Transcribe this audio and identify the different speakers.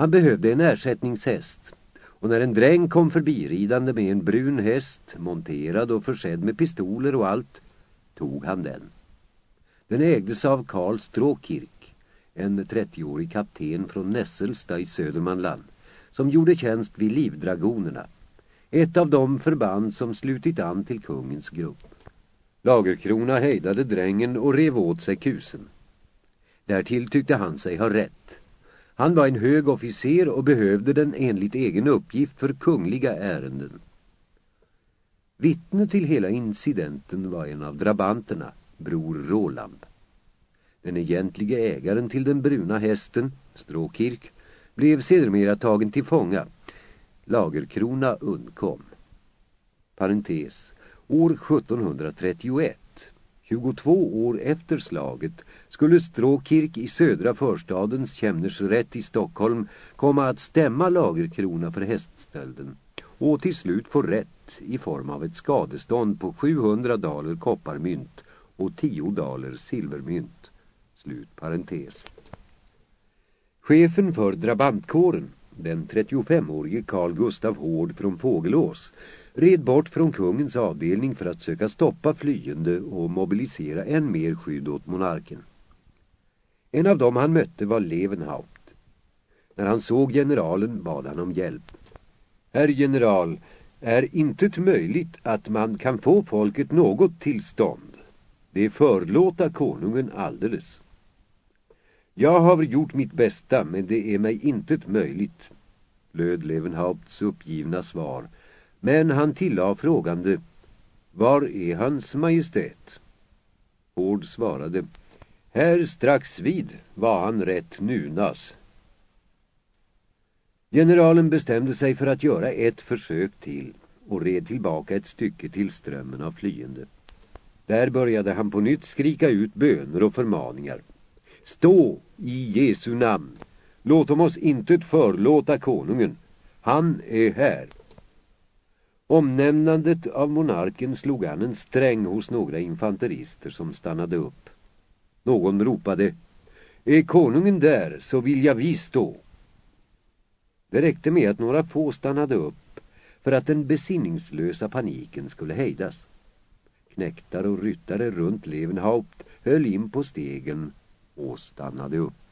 Speaker 1: Han behövde en ersättningshäst och när en dräng kom förbiridande med en brun häst, monterad och försedd med pistoler och allt, tog han den. Den ägdes av Karl Stråkirk, en 30-årig kapten från Nässelsta i Södermanland, som gjorde tjänst vid Livdragonerna, ett av de förband som slutit an till kungens grupp. Lagerkrona hejdade drängen och rev åt sig kusen. Därtill tyckte han sig ha rätt. Han var en hög officer och behövde den enligt egen uppgift för kungliga ärenden. Vittne till hela incidenten var en av drabanterna, bror Roland. Den egentliga ägaren till den bruna hästen, Stråkirk, blev sedermera tagen till fånga. Lagerkrona undkom. Parentes. År 1731, 22 år efter slaget, skulle Stråkirk i södra förstadens Kämnersrätt i Stockholm komma att stämma Lagerkrona för häststölden och till slut få rätt i form av ett skadestånd på 700 daler kopparmynt och 10 daler silvermynt. Slut parentes. Chefen för drabantkåren, den 35-årige Carl Gustav Hård från Fågelås, red bort från kungens avdelning för att söka stoppa flyende och mobilisera än mer skydd åt monarken. En av dem han mötte var Levenhaupt. När han såg generalen bad han om hjälp. Herr general, är inte möjligt att man kan få folket något tillstånd. Det förlåta konungen alldeles. Jag har gjort mitt bästa, men det är mig inte möjligt, löd Levenhaupts uppgivna svar. Men han tillade frågande, var är hans majestät? Hård svarade, här strax vid var han rätt nunas. Generalen bestämde sig för att göra ett försök till och red tillbaka ett stycke till strömmen av flyende. Där började han på nytt skrika ut böner och förmaningar. Stå i Jesu namn. Låt oss inte förlåta konungen. Han är här. Omnämnandet av monarken slog an en sträng hos några infanterister som stannade upp. Någon ropade Är konungen där så vill jag vi stå. Det räckte med att några få stannade upp för att den besinningslösa paniken skulle hejdas. Knäktar och ryttare runt Levenhaupt höll in på stegen och stannade upp.